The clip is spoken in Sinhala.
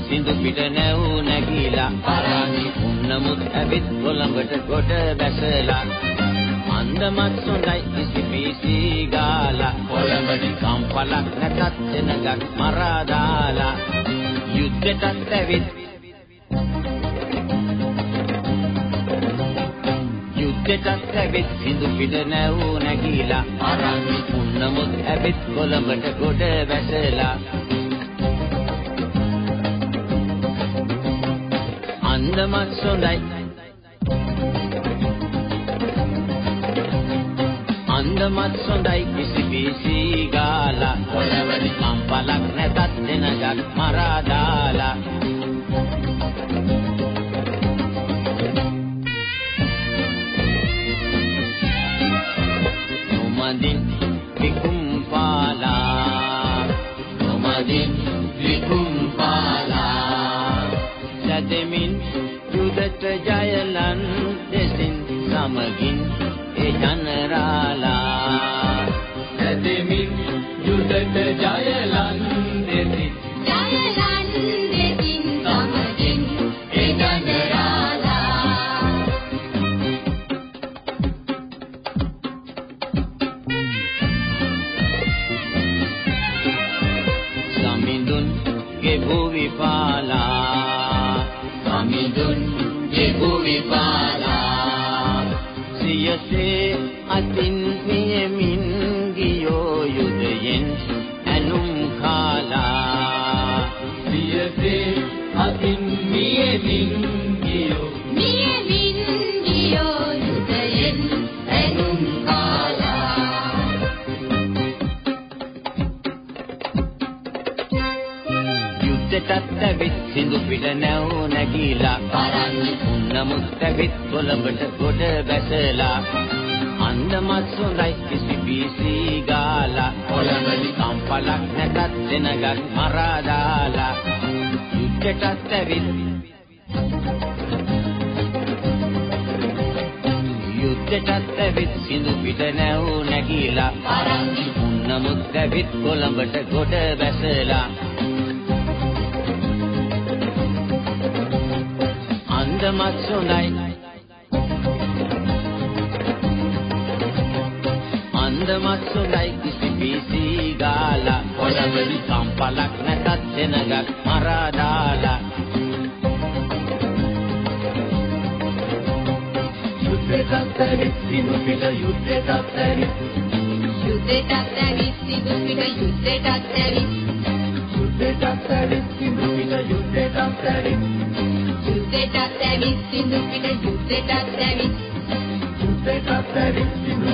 සිඳු පිට නැව් නැගීලා පරාණි උන්නමුත් ඇවිත් කොළඹට කොට බැසලා අන්දමත් සොඳයි කිසි පීසි ගාලා කොළඹදි කම්පලක් නැතත් දෙනගත් මරා දාලා යුද්ධෙටත් ඇවිත් යුද්ධෙටත් ඇවිත් සිඳු පිට නැව් නැගීලා පරාණි උන්නමුත් ඇවිත් කොළඹට කොට බැසලා අන්දමත් සොඳයි. අන්දමත් සොඳයි කිසි බීසි ගාලා. කොළවලි කම්පලක් නැතත් දෙනගත් මරා දාලා. නොමදින් විකුම් සැදෙමින් යුදට ජයලන් දෙසින් සමගින් ඒ ජනරාලා. සැදෙමින් යුදට ජයලන් දෙසින් ජයලන් දෙසින් සමගින් ඒ ජනරාලා. සමිඳුන් ගෙබු ගෙබු විපාලා සියසේ අතින් යුද්ධෙටත් ඇවිත් සිඳු පිට නැව් නැගීලා. පරාණි උන්නමුත් ඇවිත් කොළඹට ගොඩ බැසලා. අන්දමත් සොඳයි කිසි බීසි ගාලා. කොළඹලි කම්පලක් නැතත් දෙනගත් මරා දාලා. යුද්ධෙටත් ඇවිත් යුද්ධෙටත් ඇවිත් සිඳු පිට නැව් නැගීලා. පරාණි උන්නමුත් ඇවිත් කොළඹට ගොඩ බැසලා අන්දමත් සොඳයි අන්දමත් සොඳයි කිසි බීසි ගාලා. කොළඹලි කම්පලක් නැතත් දෙනගත් මරා දාලා. යුද්ධෙටත් ඇවිත් සිඳු පිට යුද්ධෙටත් ඇවිත්. යුද්ධෙටත් ඇවිත් සිදු පිට යුද්ධෙටත් ඇවිත්. යුද්ධෙටත් ඇවිත් සිඳු පිට යුද්ධෙටත් ඇවිත් යුද්ධෙටත් ඇවිත් සිදු